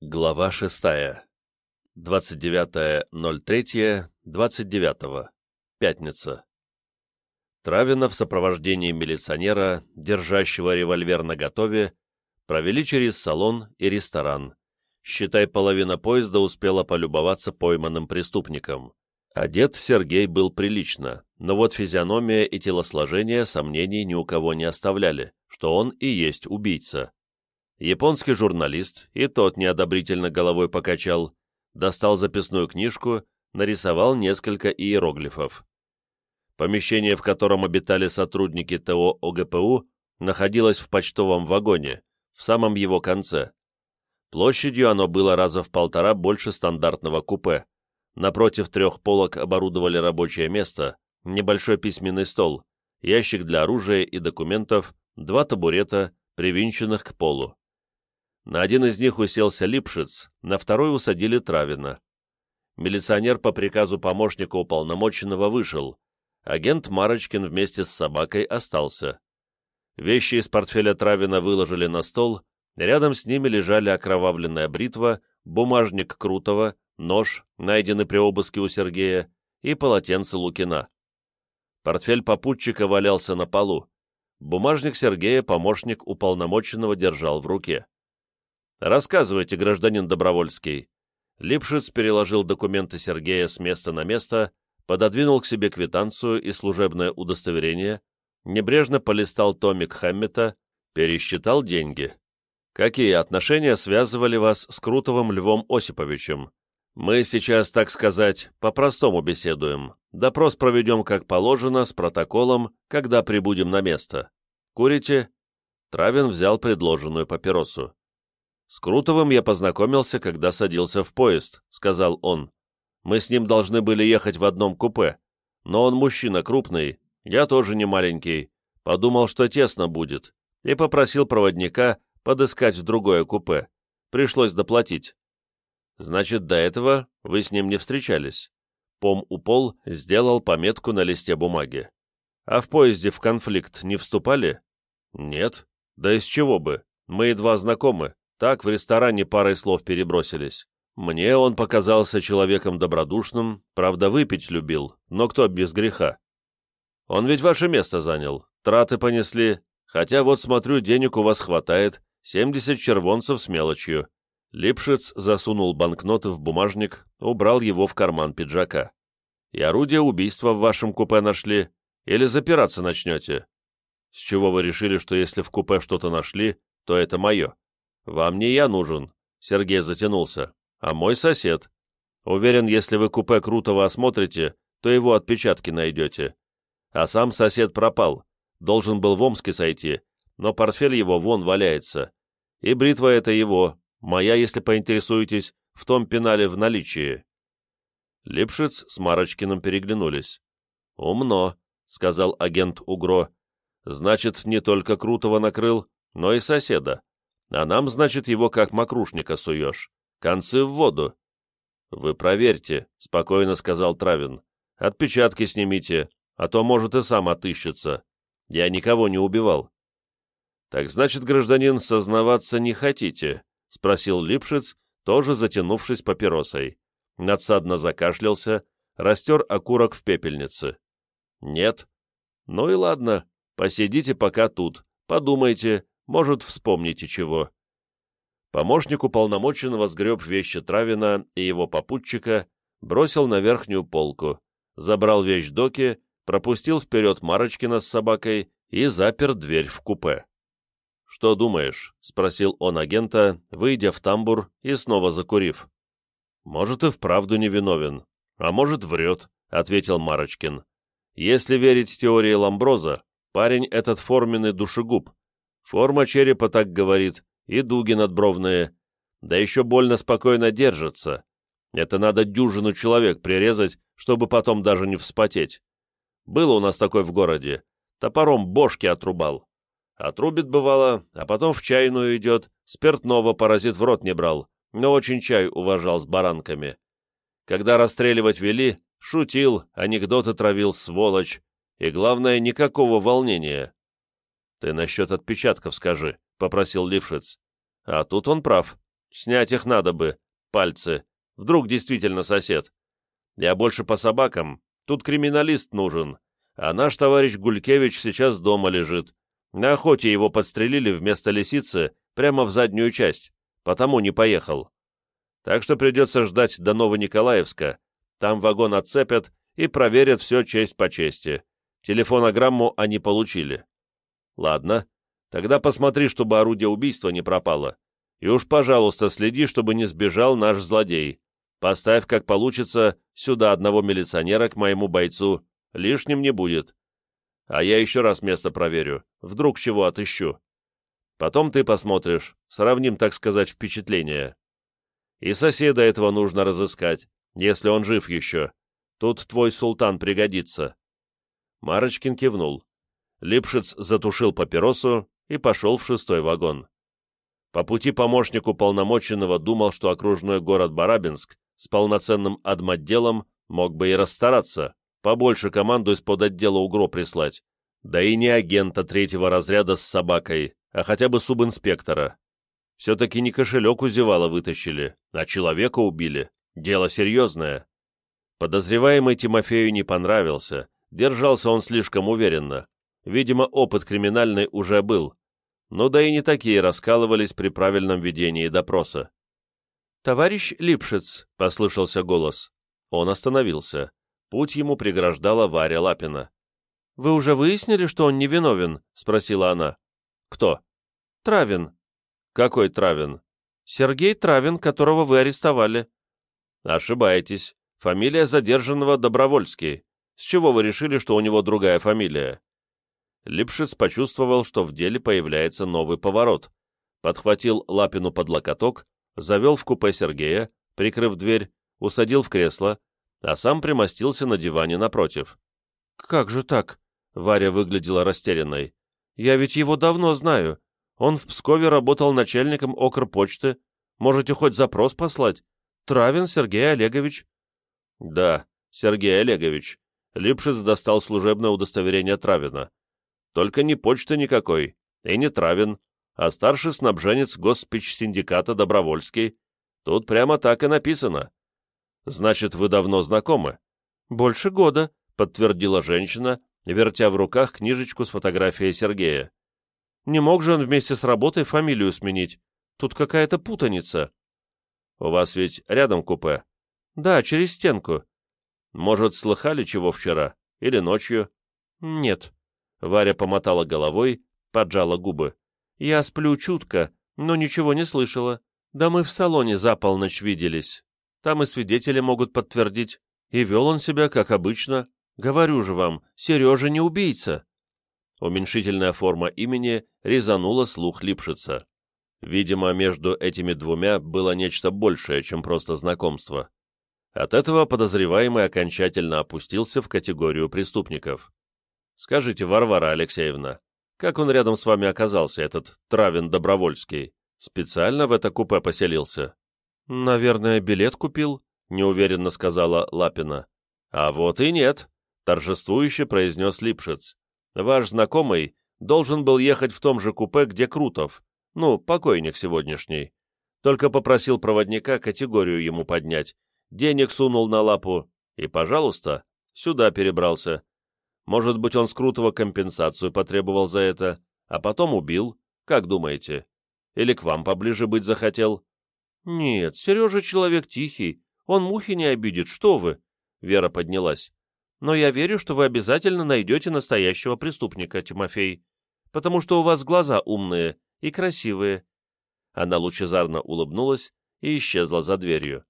Глава 6. 29.03.29. Пятница. Травина в сопровождении милиционера, держащего револьвер наготове, провели через салон и ресторан. Считай, половина поезда успела полюбоваться пойманным преступником. Одет Сергей был прилично, но вот физиономия и телосложение сомнений ни у кого не оставляли, что он и есть убийца. Японский журналист, и тот неодобрительно головой покачал, достал записную книжку, нарисовал несколько иероглифов. Помещение, в котором обитали сотрудники ТО ОГПУ, находилось в почтовом вагоне, в самом его конце. Площадью оно было раза в полтора больше стандартного купе. Напротив трех полок оборудовали рабочее место, небольшой письменный стол, ящик для оружия и документов, два табурета, привинченных к полу. На один из них уселся Липшиц, на второй усадили Травина. Милиционер по приказу помощника уполномоченного вышел. Агент Марочкин вместе с собакой остался. Вещи из портфеля Травина выложили на стол, рядом с ними лежали окровавленная бритва, бумажник Крутого, нож, найденный при обыске у Сергея, и полотенце Лукина. Портфель попутчика валялся на полу. Бумажник Сергея помощник уполномоченного держал в руке. «Рассказывайте, гражданин Добровольский». Липшиц переложил документы Сергея с места на место, пододвинул к себе квитанцию и служебное удостоверение, небрежно полистал томик Хаммета, пересчитал деньги. «Какие отношения связывали вас с Крутовым Львом Осиповичем? Мы сейчас, так сказать, по-простому беседуем. Допрос проведем как положено, с протоколом, когда прибудем на место. Курите?» Травин взял предложенную папиросу. «С Крутовым я познакомился, когда садился в поезд», — сказал он. «Мы с ним должны были ехать в одном купе, но он мужчина крупный, я тоже не маленький, подумал, что тесно будет, и попросил проводника подыскать другое купе. Пришлось доплатить». «Значит, до этого вы с ним не встречались?» Пом Упол сделал пометку на листе бумаги. «А в поезде в конфликт не вступали?» «Нет. Да из чего бы? Мы едва знакомы. Так в ресторане парой слов перебросились. Мне он показался человеком добродушным, правда, выпить любил, но кто без греха. Он ведь ваше место занял, траты понесли, хотя вот смотрю, денег у вас хватает, 70 червонцев с мелочью. Липшиц засунул банкноты в бумажник, убрал его в карман пиджака. И орудие убийства в вашем купе нашли? Или запираться начнете? С чего вы решили, что если в купе что-то нашли, то это мое? «Вам не я нужен», — Сергей затянулся, — «а мой сосед. Уверен, если вы купе Крутого осмотрите, то его отпечатки найдете. А сам сосед пропал, должен был в Омске сойти, но портфель его вон валяется. И бритва это его, моя, если поинтересуетесь, в том пенале в наличии». Липшиц с Марочкиным переглянулись. «Умно», — сказал агент Угро. «Значит, не только Крутого накрыл, но и соседа. А нам, значит, его как мокрушника суешь. Концы в воду. Вы проверьте, — спокойно сказал Травин. Отпечатки снимите, а то, может, и сам отыщется. Я никого не убивал. Так значит, гражданин, сознаваться не хотите? — спросил Липшиц, тоже затянувшись папиросой. Надсадно закашлялся, растер окурок в пепельнице. Нет. Ну и ладно, посидите пока тут, подумайте, может, вспомните чего. Помощник уполномоченного сгреб вещи Травина и его попутчика, бросил на верхнюю полку, забрал вещь доки, пропустил вперед Марочкина с собакой и запер дверь в купе. «Что думаешь?» — спросил он агента, выйдя в тамбур и снова закурив. «Может, и вправду невиновен, а может, врет», — ответил Марочкин. «Если верить теории Ламброза, парень этот форменный душегуб, Форма черепа так говорит, и дуги надбровные. Да еще больно спокойно держится. Это надо дюжину человек прирезать, чтобы потом даже не вспотеть. Было у нас такой в городе. Топором бошки отрубал. Отрубит, бывало, а потом в чайную идет, спиртного паразит в рот не брал, но очень чай уважал с баранками. Когда расстреливать вели, шутил, анекдоты травил, сволочь. И главное, никакого волнения. «Ты насчет отпечатков скажи», — попросил Лившиц. А тут он прав. Снять их надо бы, пальцы. Вдруг действительно сосед. Я больше по собакам. Тут криминалист нужен. А наш товарищ Гулькевич сейчас дома лежит. На охоте его подстрелили вместо лисицы прямо в заднюю часть, потому не поехал. Так что придется ждать до Новониколаевска. Там вагон отцепят и проверят все честь по чести. Телефонограмму они получили. Ладно, тогда посмотри, чтобы орудие убийства не пропало. И уж, пожалуйста, следи, чтобы не сбежал наш злодей. Поставь, как получится, сюда одного милиционера к моему бойцу. Лишним не будет. А я еще раз место проверю. Вдруг чего отыщу. Потом ты посмотришь. Сравним, так сказать, впечатления. И соседа этого нужно разыскать, если он жив еще. Тут твой султан пригодится. Марочкин кивнул. Липшиц затушил папиросу и пошел в шестой вагон. По пути помощник уполномоченного думал, что окружной город Барабинск с полноценным адмотделом мог бы и расстараться, побольше команду из-под отдела УГРО прислать, да и не агента третьего разряда с собакой, а хотя бы субинспектора. Все-таки не кошелек у Зевала вытащили, а человека убили. Дело серьезное. Подозреваемый Тимофею не понравился, держался он слишком уверенно. Видимо, опыт криминальный уже был. Но да и не такие раскалывались при правильном ведении допроса. «Товарищ Липшиц», — послышался голос. Он остановился. Путь ему преграждала Варя Лапина. «Вы уже выяснили, что он невиновен?» — спросила она. «Кто?» «Травин». «Какой Травин?» «Сергей Травин, которого вы арестовали». «Ошибаетесь. Фамилия задержанного Добровольский. С чего вы решили, что у него другая фамилия?» Липшиц почувствовал, что в деле появляется новый поворот. Подхватил Лапину под локоток, завел в купе Сергея, прикрыв дверь, усадил в кресло, а сам примостился на диване напротив. «Как же так?» — Варя выглядела растерянной. «Я ведь его давно знаю. Он в Пскове работал начальником Окрпочты. Можете хоть запрос послать. Травин Сергей Олегович». «Да, Сергей Олегович». Липшиц достал служебное удостоверение Травина. «Только не почты никакой, и не Травин, а старший снабженец Госпич-синдиката Добровольский. Тут прямо так и написано». «Значит, вы давно знакомы?» «Больше года», — подтвердила женщина, вертя в руках книжечку с фотографией Сергея. «Не мог же он вместе с работой фамилию сменить? Тут какая-то путаница». «У вас ведь рядом купе?» «Да, через стенку». «Может, слыхали чего вчера? Или ночью?» «Нет». Варя помотала головой, поджала губы. «Я сплю чутко, но ничего не слышала. Да мы в салоне за полночь виделись. Там и свидетели могут подтвердить. И вел он себя, как обычно. Говорю же вам, Сережа не убийца. Уменьшительная форма имени резанула слух Липшица. Видимо, между этими двумя было нечто большее, чем просто знакомство. От этого подозреваемый окончательно опустился в категорию преступников. Скажите, Варвара Алексеевна, как он рядом с вами оказался, этот Травин Добровольский? Специально в это купе поселился? «Наверное, билет купил», — неуверенно сказала Лапина. «А вот и нет», — торжествующе произнес Липшиц. «Ваш знакомый должен был ехать в том же купе, где Крутов, ну, покойник сегодняшний. Только попросил проводника категорию ему поднять, денег сунул на лапу и, пожалуйста, сюда перебрался. Может быть, он с Крутого компенсацию потребовал за это, а потом убил, как думаете? Или к вам поближе быть захотел?» «Нет, Сережа человек тихий, он мухи не обидит, что вы!» Вера поднялась. «Но я верю, что вы обязательно найдете настоящего преступника, Тимофей, потому что у вас глаза умные и красивые». Она лучезарно улыбнулась и исчезла за дверью.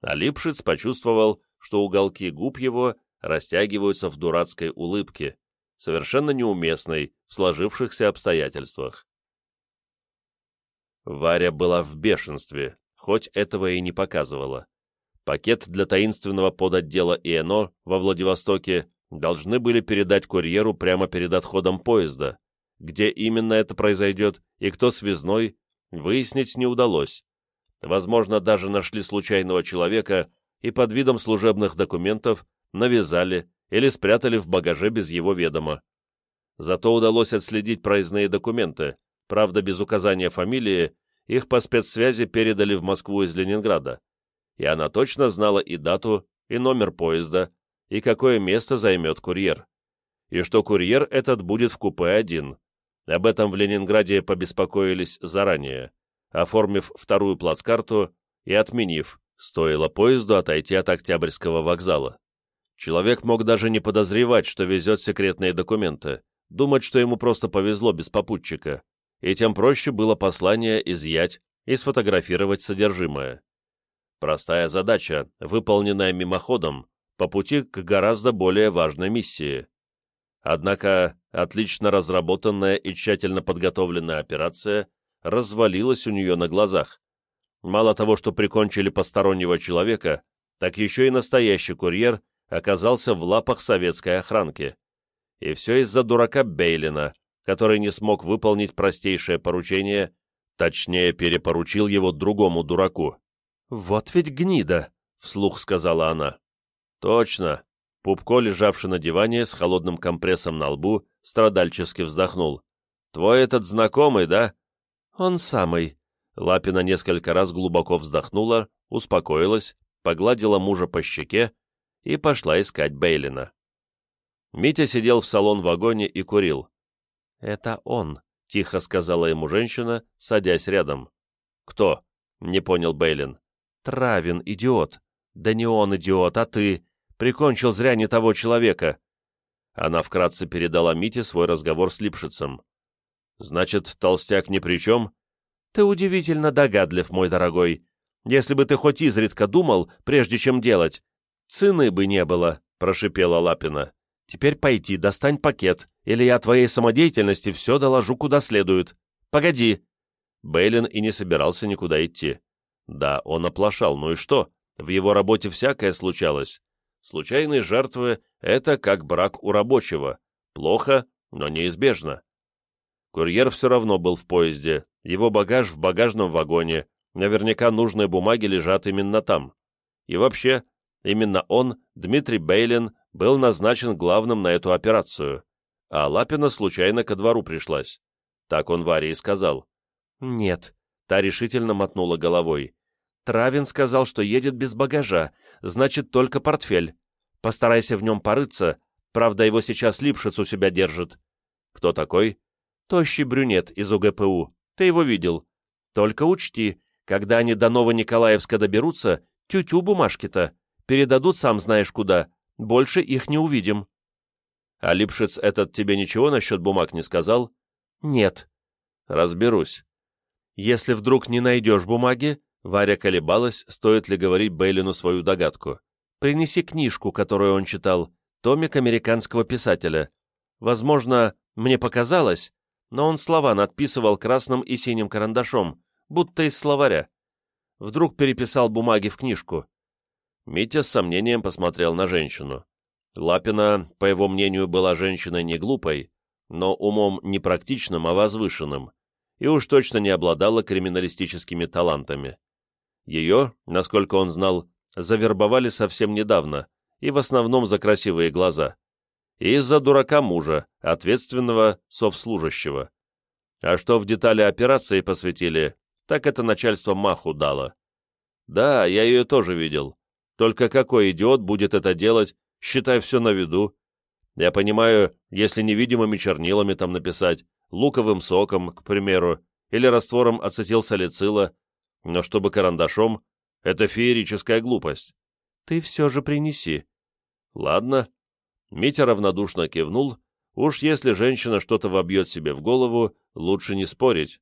А Липшиц почувствовал, что уголки губ его растягиваются в дурацкой улыбке, совершенно неуместной в сложившихся обстоятельствах. Варя была в бешенстве, хоть этого и не показывала. Пакет для таинственного подотдела ИНО во Владивостоке должны были передать курьеру прямо перед отходом поезда. Где именно это произойдет и кто связной, выяснить не удалось. Возможно, даже нашли случайного человека и под видом служебных документов навязали или спрятали в багаже без его ведома. Зато удалось отследить проездные документы, правда без указания фамилии их по спецсвязи передали в Москву из Ленинграда, и она точно знала и дату, и номер поезда, и какое место займет курьер. И что курьер этот будет в купе один. Об этом в Ленинграде побеспокоились заранее, оформив вторую плацкарту и отменив, стоило поезду отойти от Октябрьского вокзала. Человек мог даже не подозревать, что везет секретные документы, думать, что ему просто повезло без попутчика, и тем проще было послание изъять и сфотографировать содержимое. Простая задача, выполненная мимоходом, по пути к гораздо более важной миссии. Однако отлично разработанная и тщательно подготовленная операция развалилась у нее на глазах. Мало того, что прикончили постороннего человека, так еще и настоящий курьер оказался в лапах советской охранки. И все из-за дурака Бейлина, который не смог выполнить простейшее поручение, точнее перепоручил его другому дураку. «Вот ведь гнида!» — вслух сказала она. «Точно!» Пупко, лежавший на диване с холодным компрессом на лбу, страдальчески вздохнул. «Твой этот знакомый, да?» «Он самый». Лапина несколько раз глубоко вздохнула, успокоилась, погладила мужа по щеке и пошла искать Бейлина. Митя сидел в салон-вагоне и курил. «Это он», — тихо сказала ему женщина, садясь рядом. «Кто?» — не понял Бейлин. «Травин, идиот. Да не он идиот, а ты. Прикончил зря не того человека». Она вкратце передала Мите свой разговор с Липшицем. «Значит, толстяк ни при чем?» «Ты удивительно догадлив, мой дорогой. Если бы ты хоть изредка думал, прежде чем делать, цены бы не было», — прошипела Лапина. Теперь пойти, достань пакет, или я твоей самодеятельности все доложу куда следует. Погоди!» Бейлин и не собирался никуда идти. Да, он оплошал, ну и что? В его работе всякое случалось. Случайные жертвы — это как брак у рабочего. Плохо, но неизбежно. Курьер все равно был в поезде, его багаж в багажном вагоне, наверняка нужные бумаги лежат именно там. И вообще, именно он, Дмитрий Бейлин, был назначен главным на эту операцию, а Лапина случайно ко двору пришлась. Так он Варе и сказал. «Нет», — та решительно мотнула головой. «Травин сказал, что едет без багажа, значит, только портфель. Постарайся в нем порыться, правда, его сейчас Липшиц у себя держит». «Кто такой?» «Тощий брюнет из УГПУ. Ты его видел. Только учти, когда они до Новониколаевска доберутся, тю-тю бумажки-то, передадут сам знаешь куда, больше их не увидим». «А Липшиц этот тебе ничего насчет бумаг не сказал?» «Нет». «Разберусь». «Если вдруг не найдешь бумаги...» Варя колебалась, стоит ли говорить Бейлину свою догадку. «Принеси книжку, которую он читал, томик американского писателя. Возможно, мне показалось, но он слова надписывал красным и синим карандашом, будто из словаря. Вдруг переписал бумаги в книжку. Митя с сомнением посмотрел на женщину. Лапина, по его мнению, была женщиной не глупой, но умом не практичным, а возвышенным, и уж точно не обладала криминалистическими талантами. Ее, насколько он знал, завербовали совсем недавно, и в основном за красивые глаза. И из-за дурака мужа, ответственного совслужащего. А что в детали операции посвятили, так это начальство маху дало. Да, я ее тоже видел. Только какой идиот будет это делать, считай все на виду. Я понимаю, если невидимыми чернилами там написать, луковым соком, к примеру, или раствором ацетилсалицила, но чтобы карандашом, это феерическая глупость. Ты все же принеси. Ладно. Митя равнодушно кивнул. Уж если женщина что-то вобьет себе в голову, лучше не спорить.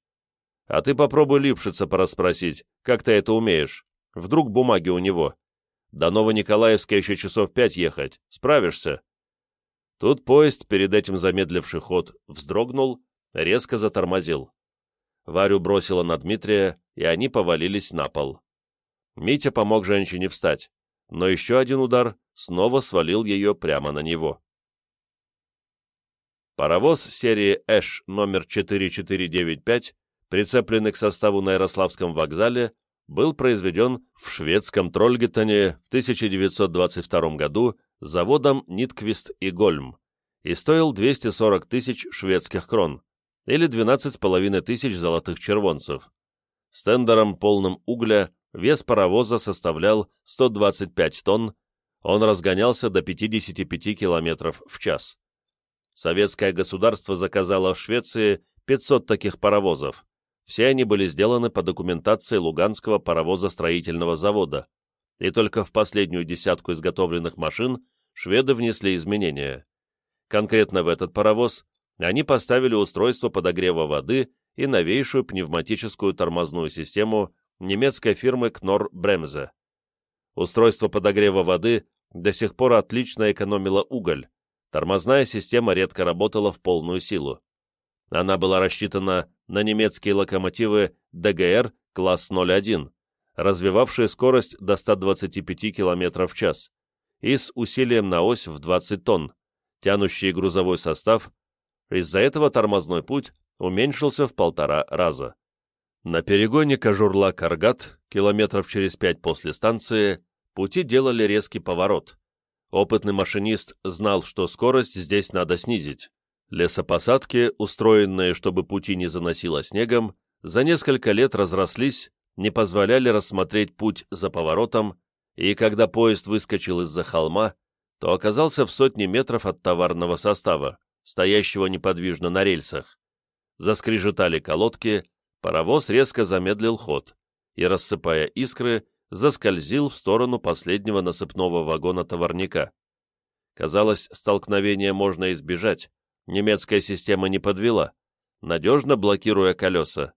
А ты попробуй Липшица порасспросить, как ты это умеешь. Вдруг бумаги у него. До Новониколаевска еще часов пять ехать. Справишься?» Тут поезд, перед этим замедливший ход, вздрогнул, резко затормозил. Варю бросила на Дмитрия, и они повалились на пол. Митя помог женщине встать, но еще один удар снова свалил ее прямо на него. Паровоз серии «Эш» номер 4495, прицепленный к составу на Ярославском вокзале, был произведен в шведском Трольгеттоне в 1922 году заводом Нитквист и Гольм и стоил 240 тысяч шведских крон, или 12,5 тысяч золотых червонцев. С тендером полным угля вес паровоза составлял 125 тонн, он разгонялся до 55 км в час. Советское государство заказало в Швеции 500 таких паровозов. Все они были сделаны по документации Луганского паровозостроительного завода, и только в последнюю десятку изготовленных машин шведы внесли изменения. Конкретно в этот паровоз они поставили устройство подогрева воды и новейшую пневматическую тормозную систему немецкой фирмы Knorr Bremse. Устройство подогрева воды до сих пор отлично экономило уголь, тормозная система редко работала в полную силу. Она была рассчитана на немецкие локомотивы ДГР класс 01, развивавшие скорость до 125 км в час, и с усилием на ось в 20 тонн, тянущие грузовой состав, из-за этого тормозной путь уменьшился в полтора раза. На перегоне Кожурла-Каргат, километров через пять после станции, пути делали резкий поворот. Опытный машинист знал, что скорость здесь надо снизить. Лесопосадки, устроенные, чтобы пути не заносило снегом, за несколько лет разрослись, не позволяли рассмотреть путь за поворотом, и когда поезд выскочил из-за холма, то оказался в сотне метров от товарного состава, стоящего неподвижно на рельсах. Заскрежетали колодки, паровоз резко замедлил ход и, рассыпая искры, заскользил в сторону последнего насыпного вагона товарника. Казалось, столкновение можно избежать, немецкая система не подвела, надежно блокируя колеса.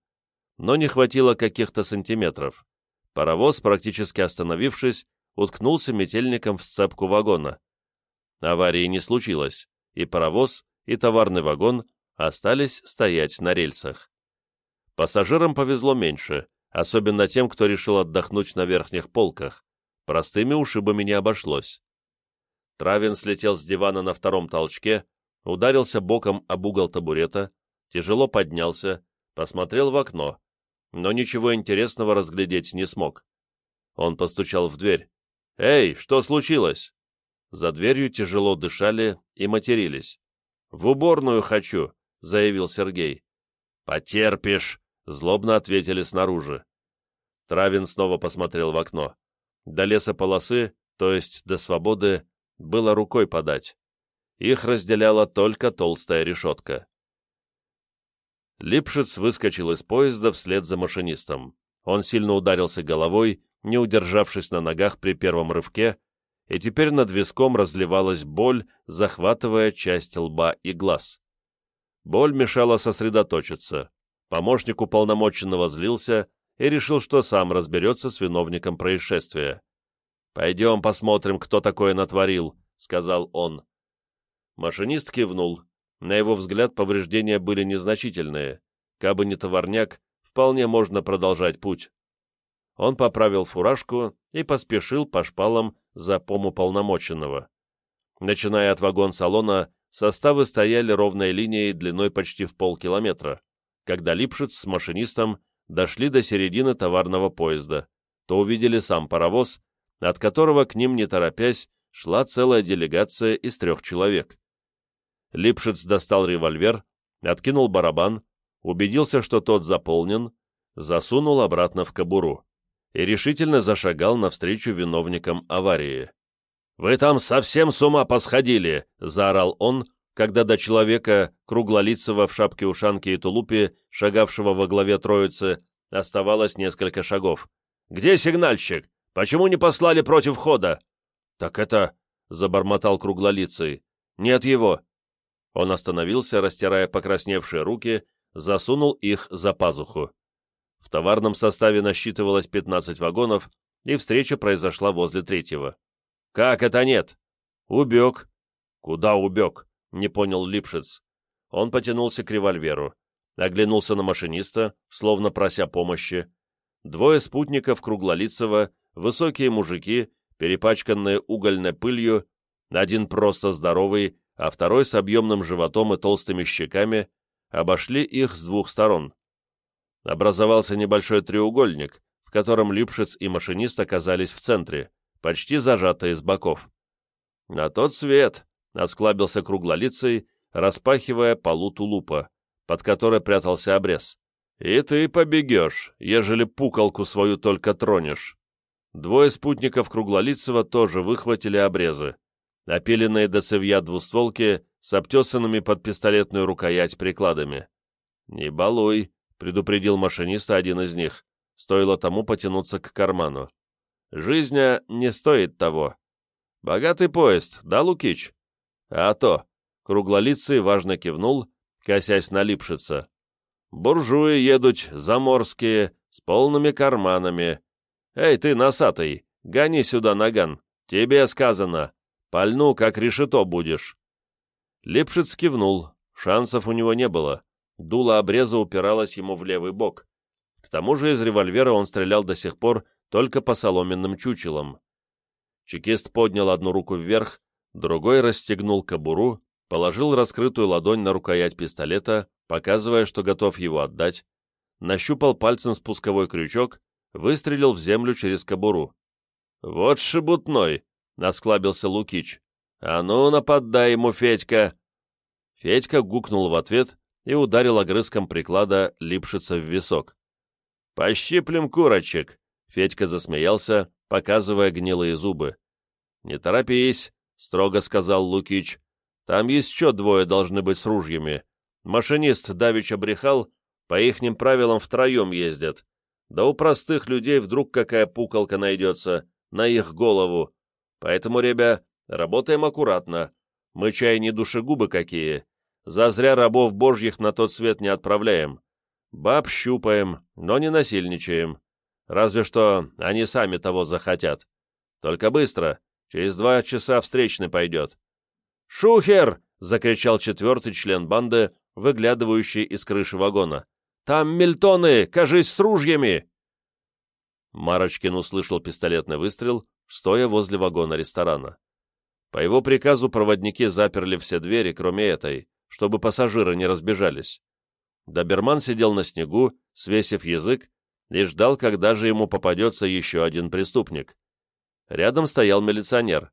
Но не хватило каких-то сантиметров. Паровоз, практически остановившись, уткнулся метельником в сцепку вагона. Аварии не случилось, и паровоз, и товарный вагон остались стоять на рельсах. Пассажирам повезло меньше, особенно тем, кто решил отдохнуть на верхних полках. Простыми ушибами не обошлось. Травин слетел с дивана на втором толчке, ударился боком об угол табурета, тяжело поднялся, посмотрел в окно, но ничего интересного разглядеть не смог. Он постучал в дверь. «Эй, что случилось?» За дверью тяжело дышали и матерились. «В уборную хочу», — заявил Сергей. «Потерпишь», — злобно ответили снаружи. Травин снова посмотрел в окно. До леса полосы, то есть до свободы, было рукой подать. Их разделяла только толстая решетка. Липшиц выскочил из поезда вслед за машинистом. Он сильно ударился головой, не удержавшись на ногах при первом рывке, и теперь над виском разливалась боль, захватывая часть лба и глаз. Боль мешала сосредоточиться. Помощник уполномоченного злился и решил, что сам разберется с виновником происшествия. «Пойдем посмотрим, кто такое натворил», — сказал он. Машинист кивнул. На его взгляд повреждения были незначительные. Кабы не товарняк, вполне можно продолжать путь. Он поправил фуражку и поспешил по шпалам за помуполномоченного. Начиная от вагон-салона, составы стояли ровной линией длиной почти в полкилометра. Когда Липшиц с машинистом дошли до середины товарного поезда, то увидели сам паровоз, от которого к ним, не торопясь, шла целая делегация из трех человек. Липшиц достал револьвер, откинул барабан, убедился, что тот заполнен, засунул обратно в кобуру и решительно зашагал навстречу виновникам аварии. «Вы там совсем с ума посходили!» — заорал он, когда до человека, круглолицего в шапке-ушанке и тулупе, шагавшего во главе троицы, оставалось несколько шагов. «Где сигнальщик? Почему не послали против хода?» «Так это...» — забормотал круглолицый. «Нет его». Он остановился, растирая покрасневшие руки, засунул их за пазуху. В товарном составе насчитывалось 15 вагонов, и встреча произошла возле третьего. «Как это нет?» «Убег». «Куда убег?» — не понял Липшиц. Он потянулся к револьверу, оглянулся на машиниста, словно прося помощи. Двое спутников Круглолицева, высокие мужики, перепачканные угольной пылью, один просто здоровый, а второй с объемным животом и толстыми щеками, обошли их с двух сторон образовался небольшой треугольник, в котором Липшиц и машинист оказались в центре, почти зажатые с боков. «На тот свет!» — осклабился круглолицей, распахивая полу тулупа, под которой прятался обрез. И ты побегешь, ежели пукалку свою только тронешь. Двое спутников Круглолицева тоже выхватили обрезы. Опиленные до цевья двустволки с обтесанными под пистолетную рукоять прикладами. «Не балуй», — предупредил машиниста один из них. Стоило тому потянуться к карману. «Жизнь не стоит того. Богатый поезд, да, Лукич?» «А то», — круглолицый важно кивнул, косясь на Липшица. «Буржуи едут, заморские, с полными карманами. Эй, ты, носатый, гони сюда наган. Тебе сказано. Пальну, как решето будешь». Липшиц кивнул. Шансов у него не было. Дуло обреза упиралось ему в левый бок. К тому же из револьвера он стрелял до сих пор только по соломенным чучелам. Чекист поднял одну руку вверх, другой расстегнул кобуру, положил раскрытую ладонь на рукоять пистолета, показывая, что готов его отдать, нащупал пальцем спусковой крючок, выстрелил в землю через кобуру. «Вот шебутной!» — насклабился Лукич. «А ну, нападай ему, Федька!» Федька гукнул в ответ и ударил огрызком приклада липшица в висок. «Пощиплем курочек!» — Федька засмеялся, показывая гнилые зубы. «Не торопись!» — строго сказал Лукич. «Там еще двое должны быть с ружьями. Машинист давеча брехал, по ихним правилам втроем ездят. Да у простых людей вдруг какая пукалка найдется, на их голову. Поэтому, ребя, работаем аккуратно. Мы чай не душегубы какие. Зазря рабов божьих на тот свет не отправляем. Баб щупаем, но не насильничаем. Разве что они сами того захотят. Только быстро, через два часа встречный пойдет. «Шухер!» — закричал четвертый член банды, выглядывающий из крыши вагона. «Там мельтоны! Кажись, с ружьями!» Марочкин услышал пистолетный выстрел, стоя возле вагона ресторана. По его приказу проводники заперли все двери, кроме этой, чтобы пассажиры не разбежались. Доберман сидел на снегу, свесив язык, и ждал, когда же ему попадется еще один преступник. Рядом стоял милиционер.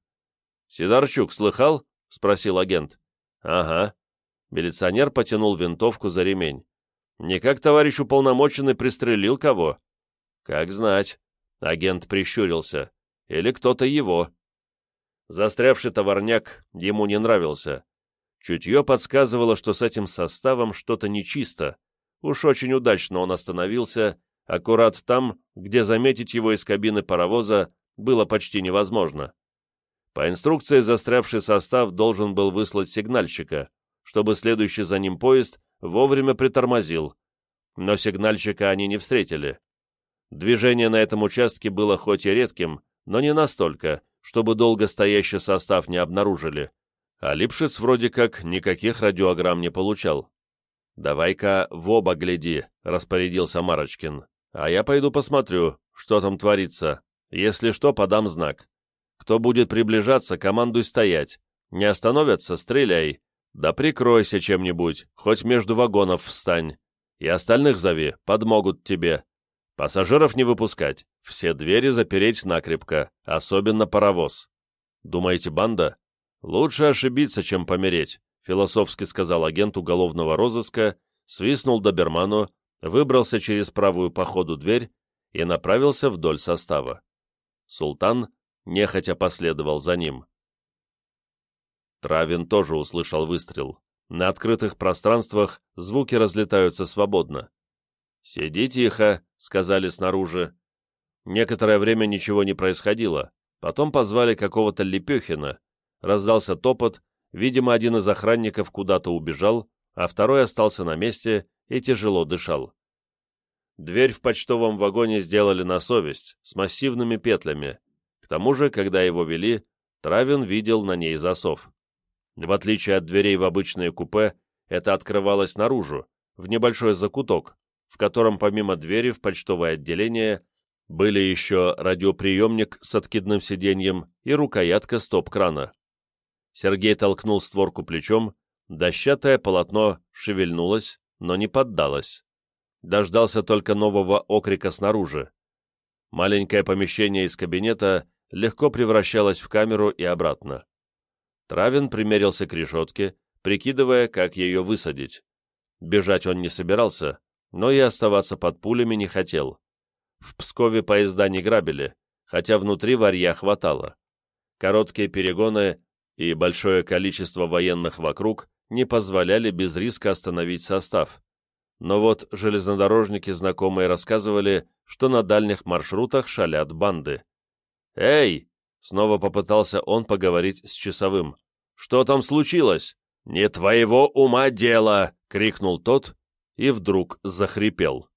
«Сидорчук, слыхал?» — спросил агент. «Ага». Милиционер потянул винтовку за ремень. «Никак товарищ уполномоченный пристрелил кого?» «Как знать». Агент прищурился. «Или кто-то его». Застрявший товарняк ему не нравился. Чутье подсказывало, что с этим составом что-то нечисто. Уж очень удачно он остановился, аккурат там, где заметить его из кабины паровоза было почти невозможно. По инструкции застрявший состав должен был выслать сигнальщика, чтобы следующий за ним поезд вовремя притормозил, но сигнальщика они не встретили. Движение на этом участке было хоть и редким, но не настолько, чтобы долго стоящий состав не обнаружили, а Липшиц вроде как никаких радиограмм не получал. «Давай-ка в оба гляди», — распорядился Марочкин. «А я пойду посмотрю, что там творится. Если что, подам знак. Кто будет приближаться, командуй стоять. Не остановятся — стреляй. Да прикройся чем-нибудь, хоть между вагонов встань. И остальных зови, подмогут тебе. Пассажиров не выпускать, все двери запереть накрепко, особенно паровоз. Думаете, банда? Лучше ошибиться, чем помереть, философски сказал агент уголовного розыска, свистнул доберману, выбрался через правую по ходу дверь и направился вдоль состава. Султан нехотя последовал за ним. Травин тоже услышал выстрел. На открытых пространствах звуки разлетаются свободно. «Сиди тихо», — сказали снаружи. Некоторое время ничего не происходило. Потом позвали какого-то Лепехина. Раздался топот, видимо, один из охранников куда-то убежал, а второй остался на месте и тяжело дышал. Дверь в почтовом вагоне сделали на совесть, с массивными петлями. К тому же, когда его вели, Травин видел на ней засов. В отличие от дверей в обычные купе, это открывалось наружу, в небольшой закуток, в котором помимо двери в почтовое отделение были еще радиоприемник с откидным сиденьем и рукоятка стоп-крана. Сергей толкнул створку плечом, дощатое полотно шевельнулось, но не поддалось. Дождался только нового окрика снаружи. Маленькое помещение из кабинета легко превращалось в камеру и обратно. Травин примерился к решетке, прикидывая, как ее высадить. Бежать он не собирался, но и оставаться под пулями не хотел. В Пскове поезда не грабили, хотя внутри варья хватало. Короткие перегоны и большое количество военных вокруг не позволяли без риска остановить состав. Но вот железнодорожники знакомые рассказывали, что на дальних маршрутах шалят банды. «Эй!» — снова попытался он поговорить с часовым. «Что там случилось?» «Не твоего ума дело!» — крикнул тот и вдруг захрипел.